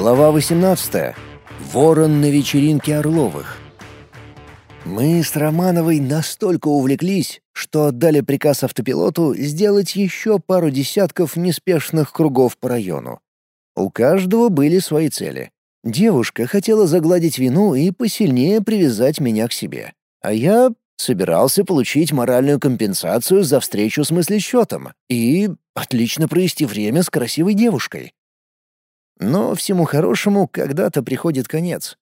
Глава 18. Ворон на вечеринке Орловых. Мы с Романовой настолько увлеклись, что отдали приказ автопилоту сделать еще пару десятков неспешных кругов по району. У каждого были свои цели. Девушка хотела загладить вину и посильнее привязать меня к себе. А я собирался получить моральную компенсацию за встречу с мыслесчетом и отлично провести время с красивой девушкой. Но всему хорошему когда-то приходит конец.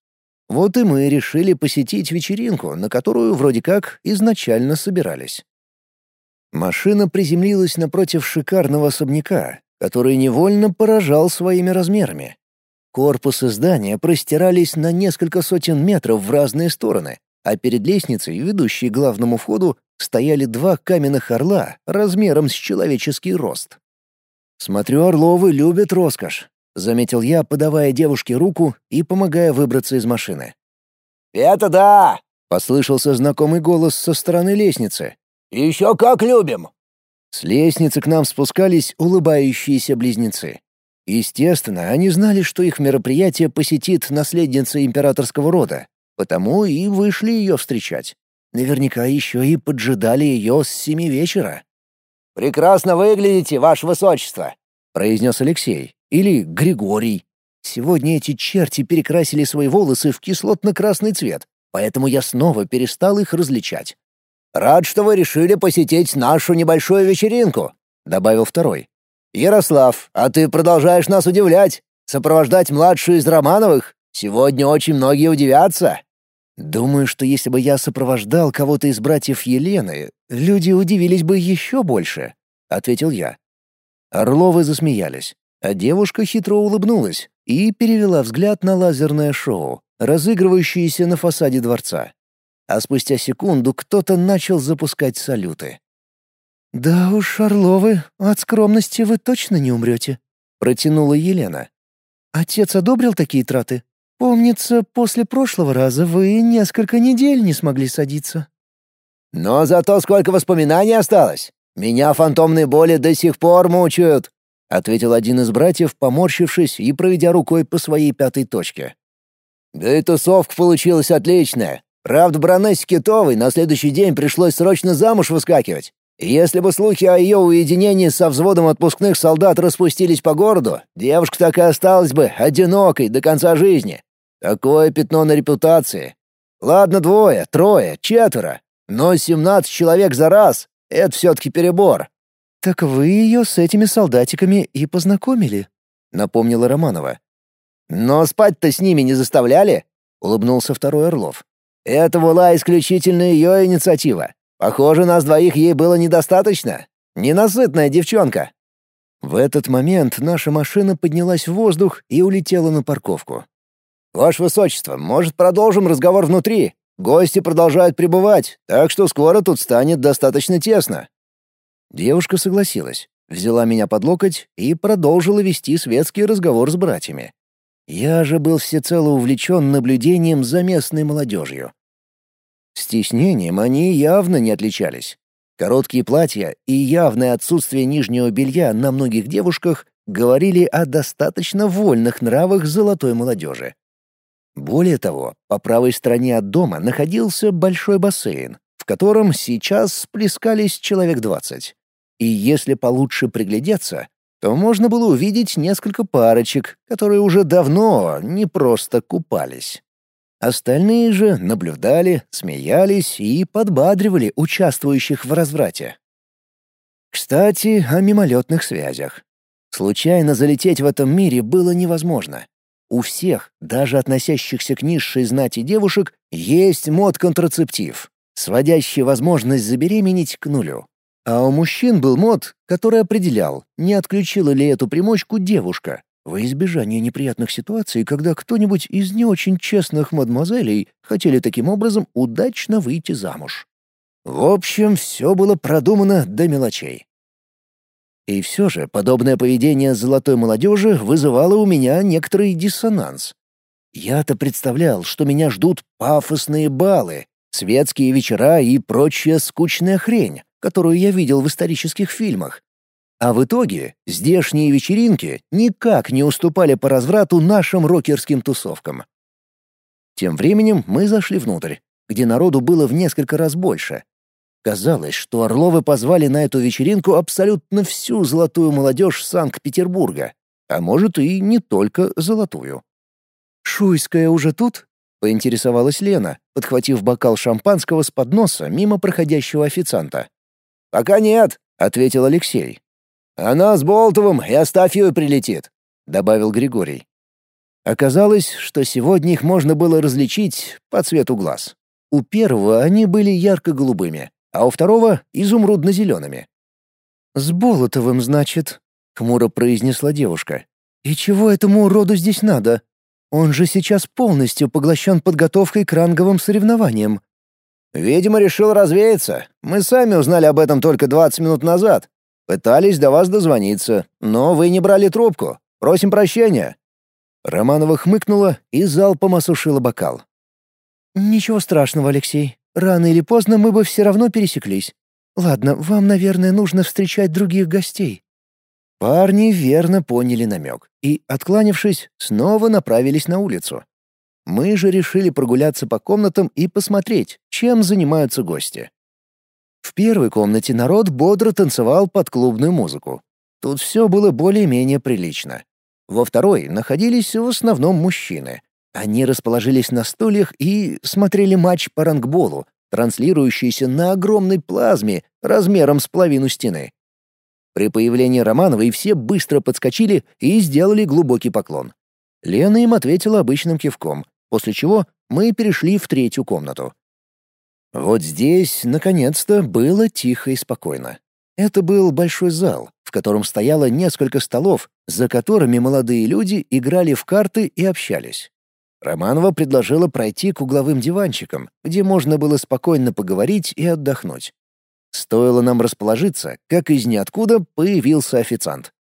Вот и мы решили посетить вечеринку, на которую вроде как изначально собирались. Машина приземлилась напротив шикарного особняка, который невольно поражал своими размерами. Корпусы здания простирались на несколько сотен метров в разные стороны, а перед лестницей, ведущей к главному входу, стояли два каменных орла размером с человеческий рост. Смотрю, Орловы любят роскошь, заметил я, подавая девушке руку и помогая выбраться из машины. «Это да!» — послышался знакомый голос со стороны лестницы. «Еще как любим!» С лестницы к нам спускались улыбающиеся близнецы. Естественно, они знали, что их мероприятие посетит наследница императорского рода, потому и вышли ее встречать. Наверняка еще и поджидали ее с семи вечера. «Прекрасно выглядите, ваше высочество», — произнес Алексей. Или Григорий. Сегодня эти черти перекрасили свои волосы в кислотно-красный цвет, поэтому я снова перестал их различать. «Рад, что вы решили посетить нашу небольшую вечеринку», — добавил второй. «Ярослав, а ты продолжаешь нас удивлять. Сопровождать младшую из Романовых? Сегодня очень многие удивятся». «Думаю, что если бы я сопровождал кого-то из братьев Елены, люди удивились бы еще больше», — ответил я. Орловы засмеялись. А девушка хитро улыбнулась и перевела взгляд на лазерное шоу, разыгрывающееся на фасаде дворца. А спустя секунду кто-то начал запускать салюты. «Да уж, Орловы, от скромности вы точно не умрете», — протянула Елена. «Отец одобрил такие траты? Помнится, после прошлого раза вы несколько недель не смогли садиться». «Но зато сколько воспоминаний осталось! Меня фантомные боли до сих пор мучают!» — ответил один из братьев, поморщившись и проведя рукой по своей пятой точке. «Да и тусовка получилась отличная. Правда, баронессе Китовой на следующий день пришлось срочно замуж выскакивать. если бы слухи о ее уединении со взводом отпускных солдат распустились по городу, девушка так и осталась бы одинокой до конца жизни. Такое пятно на репутации. Ладно, двое, трое, четверо, но семнадцать человек за раз — это все-таки перебор. «Так вы ее с этими солдатиками и познакомили», — напомнила Романова. «Но спать-то с ними не заставляли?» — улыбнулся второй Орлов. «Это была исключительно ее инициатива. Похоже, нас двоих ей было недостаточно. Ненасытная девчонка». В этот момент наша машина поднялась в воздух и улетела на парковку. «Ваше Высочество, может, продолжим разговор внутри? Гости продолжают прибывать, так что скоро тут станет достаточно тесно», Девушка согласилась, взяла меня под локоть и продолжила вести светский разговор с братьями. Я же был всецело увлечен наблюдением за местной молодежью. Стеснением они явно не отличались. Короткие платья и явное отсутствие нижнего белья на многих девушках говорили о достаточно вольных нравах золотой молодежи. Более того, по правой стороне от дома находился большой бассейн, в котором сейчас сплескались человек двадцать. И если получше приглядеться, то можно было увидеть несколько парочек, которые уже давно не просто купались. Остальные же наблюдали, смеялись и подбадривали участвующих в разврате. Кстати, о мимолетных связях. Случайно залететь в этом мире было невозможно. У всех, даже относящихся к низшей знати девушек, есть мод-контрацептив, сводящий возможность забеременеть к нулю. А у мужчин был мод, который определял, не отключила ли эту примочку девушка, во избежание неприятных ситуаций, когда кто-нибудь из не очень честных мадемуазелей хотели таким образом удачно выйти замуж. В общем, все было продумано до мелочей. И все же подобное поведение золотой молодежи вызывало у меня некоторый диссонанс. Я-то представлял, что меня ждут пафосные балы, светские вечера и прочая скучная хрень которую я видел в исторических фильмах. А в итоге здешние вечеринки никак не уступали по разврату нашим рокерским тусовкам. Тем временем мы зашли внутрь, где народу было в несколько раз больше. Казалось, что Орловы позвали на эту вечеринку абсолютно всю золотую молодежь Санкт-Петербурга, а может и не только золотую. «Шуйская уже тут?» — поинтересовалась Лена, подхватив бокал шампанского с подноса мимо проходящего официанта. «Пока нет», — ответил Алексей. «Она с Болтовым и Астафьей прилетит», — добавил Григорий. Оказалось, что сегодня их можно было различить по цвету глаз. У первого они были ярко-голубыми, а у второго — изумрудно-зелеными. «С Болотовым, значит», — хмуро произнесла девушка. «И чего этому уроду здесь надо? Он же сейчас полностью поглощен подготовкой к ранговым соревнованиям». «Видимо, решил развеяться. Мы сами узнали об этом только 20 минут назад. Пытались до вас дозвониться, но вы не брали трубку. Просим прощения». Романова хмыкнула и залпом осушила бокал. «Ничего страшного, Алексей. Рано или поздно мы бы все равно пересеклись. Ладно, вам, наверное, нужно встречать других гостей». Парни верно поняли намек и, откланившись, снова направились на улицу. Мы же решили прогуляться по комнатам и посмотреть, чем занимаются гости. В первой комнате народ бодро танцевал под клубную музыку. Тут все было более-менее прилично. Во второй находились в основном мужчины. Они расположились на стульях и смотрели матч по рангболу, транслирующийся на огромной плазме размером с половину стены. При появлении Романовой все быстро подскочили и сделали глубокий поклон. Лена им ответила обычным кивком, после чего мы перешли в третью комнату. Вот здесь, наконец-то, было тихо и спокойно. Это был большой зал, в котором стояло несколько столов, за которыми молодые люди играли в карты и общались. Романова предложила пройти к угловым диванчикам, где можно было спокойно поговорить и отдохнуть. Стоило нам расположиться, как из ниоткуда появился официант.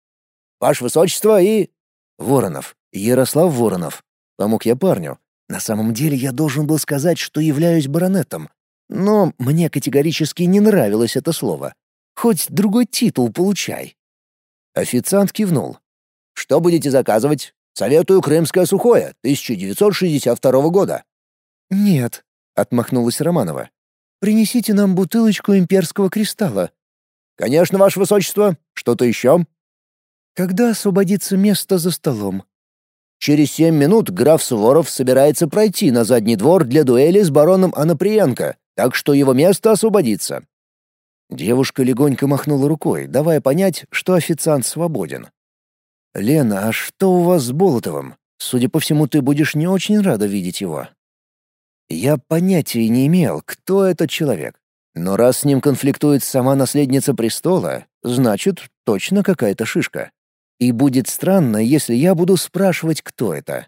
«Ваше высочество и...» «Воронов. Ярослав Воронов». Помог я парню. На самом деле я должен был сказать, что являюсь баронетом, но мне категорически не нравилось это слово. Хоть другой титул получай. Официант кивнул. «Что будете заказывать? Советую крымское сухое, 1962 года». «Нет», — отмахнулась Романова. «Принесите нам бутылочку имперского кристалла». «Конечно, ваше высочество. Что-то еще?» «Когда освободится место за столом?» Через семь минут граф Суворов собирается пройти на задний двор для дуэли с бароном Анаприенко так что его место освободится». Девушка легонько махнула рукой, давая понять, что официант свободен. «Лена, а что у вас с Болотовым? Судя по всему, ты будешь не очень рада видеть его». Я понятия не имел, кто этот человек. Но раз с ним конфликтует сама наследница престола, значит, точно какая-то шишка. И будет странно, если я буду спрашивать, кто это.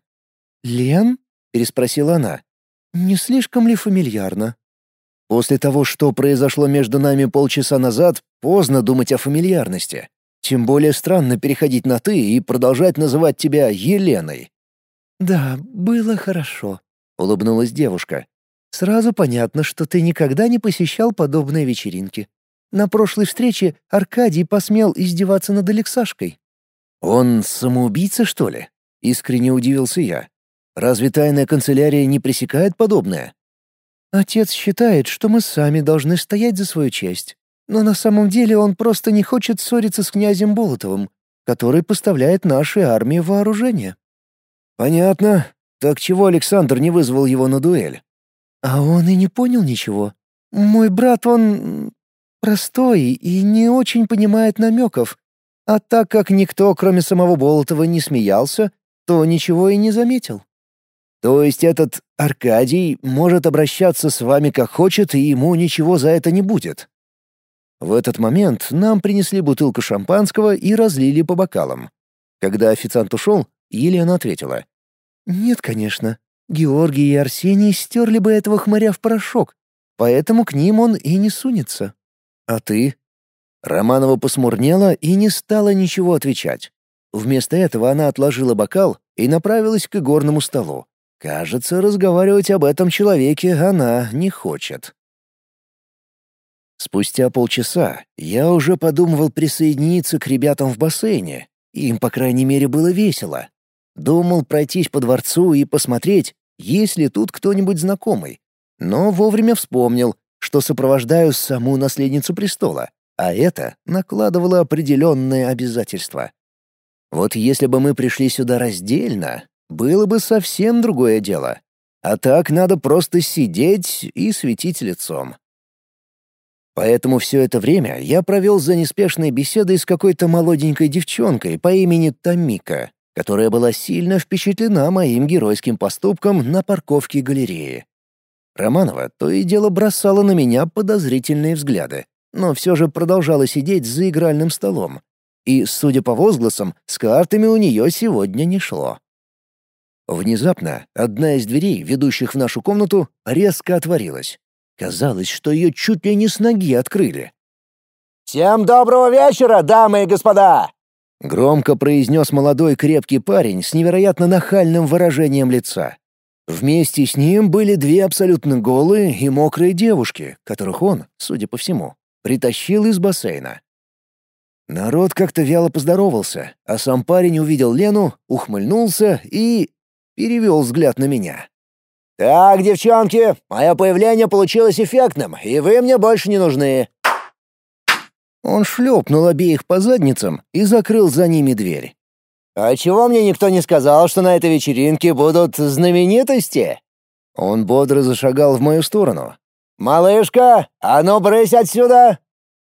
«Лен?» — переспросила она. «Не слишком ли фамильярно?» После того, что произошло между нами полчаса назад, поздно думать о фамильярности. Тем более странно переходить на «ты» и продолжать называть тебя Еленой. «Да, было хорошо», — улыбнулась девушка. «Сразу понятно, что ты никогда не посещал подобные вечеринки. На прошлой встрече Аркадий посмел издеваться над Алексашкой». «Он самоубийца, что ли?» — искренне удивился я. «Разве тайная канцелярия не пресекает подобное?» Отец считает, что мы сами должны стоять за свою честь. Но на самом деле он просто не хочет ссориться с князем Болотовым, который поставляет нашей армии вооружение. Понятно. Так чего Александр не вызвал его на дуэль? А он и не понял ничего. Мой брат, он простой и не очень понимает намеков. А так как никто, кроме самого Болотова, не смеялся, то ничего и не заметил. То есть этот Аркадий может обращаться с вами как хочет, и ему ничего за это не будет. В этот момент нам принесли бутылку шампанского и разлили по бокалам. Когда официант ушел, Елена ответила. «Нет, конечно. Георгий и Арсений стерли бы этого хмыря в порошок, поэтому к ним он и не сунется. А ты?» Романова посмурнела и не стала ничего отвечать. Вместо этого она отложила бокал и направилась к игорному столу. Кажется, разговаривать об этом человеке она не хочет. Спустя полчаса я уже подумывал присоединиться к ребятам в бассейне. Им, по крайней мере, было весело. Думал пройтись по дворцу и посмотреть, есть ли тут кто-нибудь знакомый. Но вовремя вспомнил, что сопровождаю саму наследницу престола, а это накладывало определенные обязательства. Вот если бы мы пришли сюда раздельно, было бы совсем другое дело. А так надо просто сидеть и светить лицом. Поэтому все это время я провел за неспешной беседой с какой-то молоденькой девчонкой по имени Тамика, которая была сильно впечатлена моим геройским поступком на парковке галереи. Романова то и дело бросала на меня подозрительные взгляды, но все же продолжала сидеть за игральным столом. И, судя по возгласам, с картами у нее сегодня не шло. Внезапно одна из дверей, ведущих в нашу комнату, резко отворилась. Казалось, что ее чуть ли не с ноги открыли. «Всем доброго вечера, дамы и господа!» Громко произнес молодой крепкий парень с невероятно нахальным выражением лица. Вместе с ним были две абсолютно голые и мокрые девушки, которых он, судя по всему, притащил из бассейна. Народ как-то вяло поздоровался, а сам парень увидел Лену, ухмыльнулся и... перевел взгляд на меня. «Так, девчонки, мое появление получилось эффектным, и вы мне больше не нужны». Он шлепнул обеих по задницам и закрыл за ними дверь. «А чего мне никто не сказал, что на этой вечеринке будут знаменитости?» Он бодро зашагал в мою сторону. «Малышка, а ну брысь отсюда!»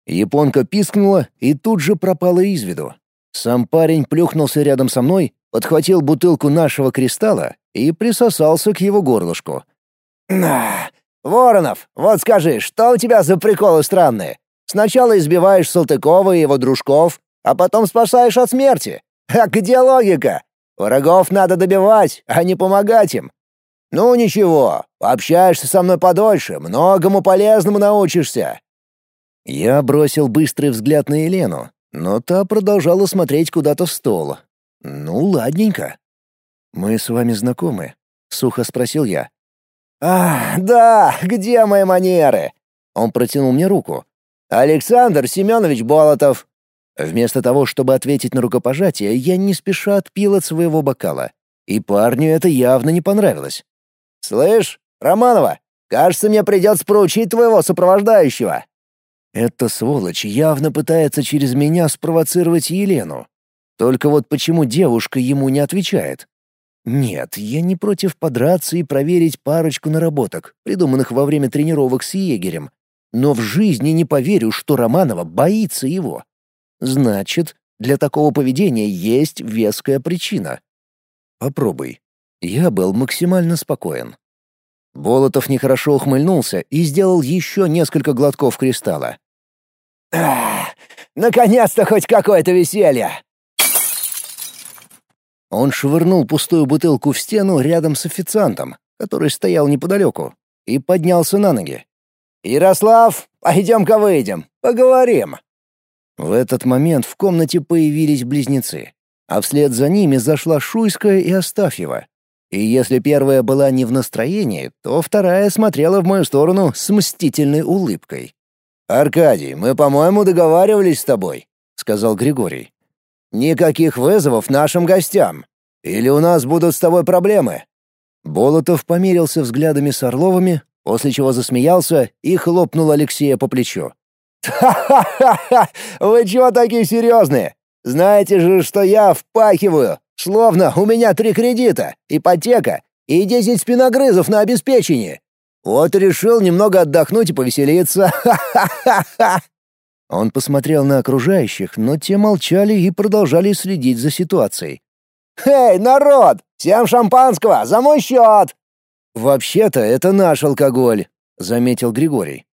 Японка пискнула и тут же пропала из виду. Сам парень плюхнулся рядом со мной, подхватил бутылку нашего кристалла и присосался к его горлышку. «На! Воронов, вот скажи, что у тебя за приколы странные? Сначала избиваешь Салтыкова и его дружков, а потом спасаешь от смерти. А где логика? Врагов надо добивать, а не помогать им. Ну ничего, общаешься со мной подольше, многому полезному научишься». Я бросил быстрый взгляд на Елену, но та продолжала смотреть куда-то в стол. «Ну, ладненько. «Мы с вами знакомы?» — сухо спросил я. «А, да, где мои манеры?» Он протянул мне руку. «Александр Семенович Болотов». Вместо того, чтобы ответить на рукопожатие, я не спеша отпил от своего бокала. И парню это явно не понравилось. «Слышь, Романова, кажется, мне придется проучить твоего сопровождающего». Эта сволочь явно пытается через меня спровоцировать Елену. Только вот почему девушка ему не отвечает? Нет, я не против подраться и проверить парочку наработок, придуманных во время тренировок с егерем. Но в жизни не поверю, что Романова боится его. Значит, для такого поведения есть веская причина. Попробуй. Я был максимально спокоен. Болотов нехорошо ухмыльнулся и сделал еще несколько глотков кристалла. «Наконец-то хоть какое-то веселье! Он швырнул пустую бутылку в стену рядом с официантом, который стоял неподалеку, и поднялся на ноги. «Ярослав, пойдем-ка выйдем, поговорим». В этот момент в комнате появились близнецы, а вслед за ними зашла Шуйская и Астафьева. И если первая была не в настроении, то вторая смотрела в мою сторону с мстительной улыбкой. «Аркадий, мы, по-моему, договаривались с тобой», — сказал Григорий. Никаких вызовов нашим гостям. Или у нас будут с тобой проблемы?» Болотов померился взглядами с Орловыми, после чего засмеялся и хлопнул Алексея по плечу. «Ха-ха-ха! Вы чего такие серьезные? Знаете же, что я впахиваю, словно у меня три кредита, ипотека и десять спиногрызов на обеспечении. Вот решил немного отдохнуть и повеселиться. Ха-ха-ха!» Он посмотрел на окружающих, но те молчали и продолжали следить за ситуацией. «Эй, народ! Всем шампанского! За мой счет!» «Вообще-то это наш алкоголь», — заметил Григорий.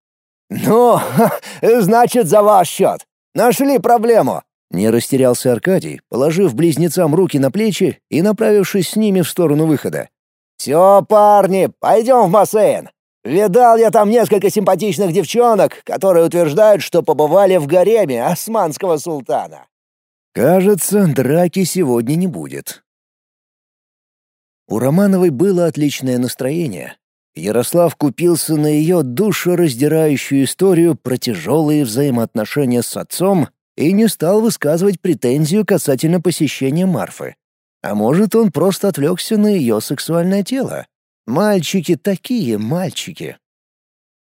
«Ну, значит, за ваш счет. Нашли проблему». Не растерялся Аркадий, положив близнецам руки на плечи и направившись с ними в сторону выхода. «Все, парни, пойдем в бассейн. Видал я там несколько симпатичных девчонок, которые утверждают, что побывали в гареме османского султана. Кажется, драки сегодня не будет. У Романовой было отличное настроение. Ярослав купился на ее душераздирающую историю про тяжелые взаимоотношения с отцом и не стал высказывать претензию касательно посещения Марфы. А может, он просто отвлекся на ее сексуальное тело? Мальчики такие мальчики.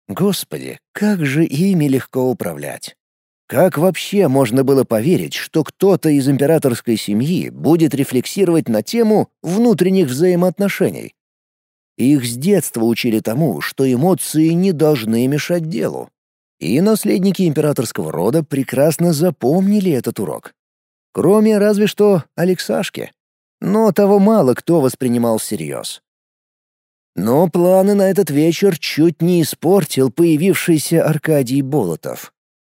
Господи, как же ими легко управлять. Как вообще можно было поверить, что кто-то из императорской семьи будет рефлексировать на тему внутренних взаимоотношений? Их с детства учили тому, что эмоции не должны мешать делу. И наследники императорского рода прекрасно запомнили этот урок. Кроме разве что Алексашки. Но того мало кто воспринимал всерьез. Но планы на этот вечер чуть не испортил появившийся Аркадий Болотов.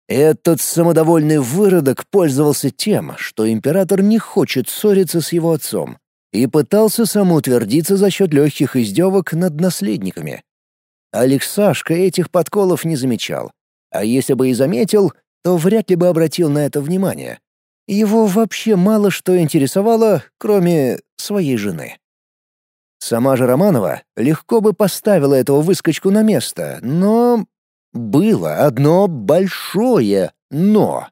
Этот самодовольный выродок пользовался тем, что император не хочет ссориться с его отцом, и пытался самоутвердиться за счет легких издевок над наследниками. Алексашка этих подколов не замечал, а если бы и заметил, то вряд ли бы обратил на это внимание. Его вообще мало что интересовало, кроме своей жены. Сама же Романова легко бы поставила этого выскочку на место, но... Было одно большое «но».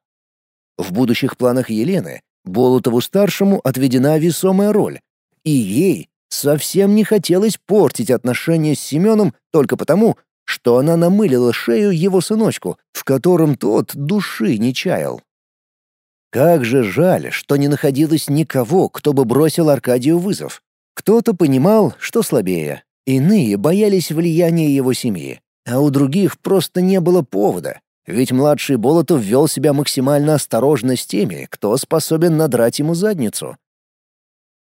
В будущих планах Елены Болотову-старшему отведена весомая роль, и ей совсем не хотелось портить отношения с Семеном только потому, что она намылила шею его сыночку, в котором тот души не чаял. Как же жаль, что не находилось никого, кто бы бросил Аркадию вызов. Кто-то понимал, что слабее, иные боялись влияния его семьи, а у других просто не было повода, ведь младший Болотов вел себя максимально осторожно с теми, кто способен надрать ему задницу.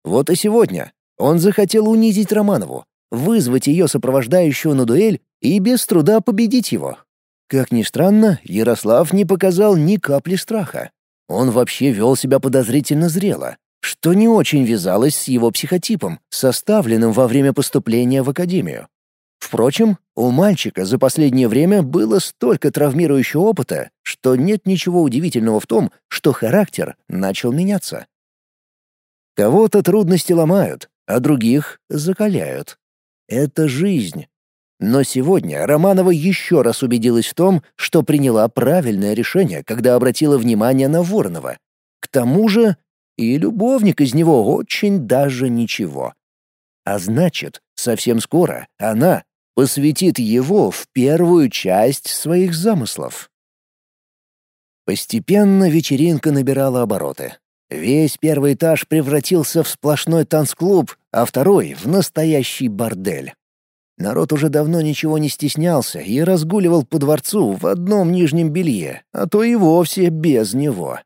Вот и сегодня он захотел унизить Романову, вызвать ее сопровождающего на дуэль и без труда победить его. Как ни странно, Ярослав не показал ни капли страха. Он вообще вел себя подозрительно зрело, что не очень вязалось с его психотипом, составленным во время поступления в академию. Впрочем, у мальчика за последнее время было столько травмирующего опыта, что нет ничего удивительного в том, что характер начал меняться. Кого-то трудности ломают, а других закаляют. Это жизнь. Но сегодня Романова еще раз убедилась в том, что приняла правильное решение, когда обратила внимание на Воронова. К тому же и любовник из него очень даже ничего. А значит, совсем скоро она посвятит его в первую часть своих замыслов. Постепенно вечеринка набирала обороты. Весь первый этаж превратился в сплошной танцклуб, а второй — в настоящий бордель. Народ уже давно ничего не стеснялся и разгуливал по дворцу в одном нижнем белье, а то и вовсе без него.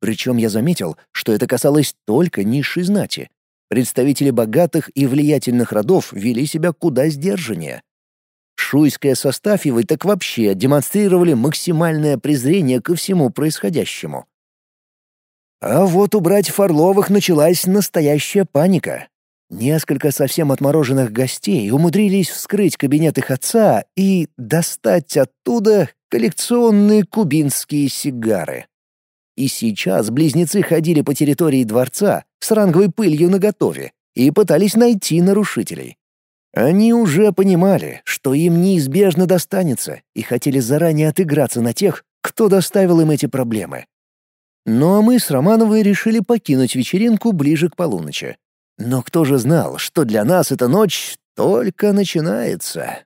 Причем я заметил, что это касалось только низшей знати. Представители богатых и влиятельных родов вели себя куда сдержаннее. Шуйская со Стафьевой так вообще демонстрировали максимальное презрение ко всему происходящему. А вот у братьев Орловых началась настоящая паника. Несколько совсем отмороженных гостей умудрились вскрыть кабинет их отца и достать оттуда коллекционные кубинские сигары. И сейчас близнецы ходили по территории дворца с ранговой пылью наготове и пытались найти нарушителей. Они уже понимали, что им неизбежно достанется, и хотели заранее отыграться на тех, кто доставил им эти проблемы. Ну а мы с Романовой решили покинуть вечеринку ближе к полуночи. Но кто же знал, что для нас эта ночь только начинается?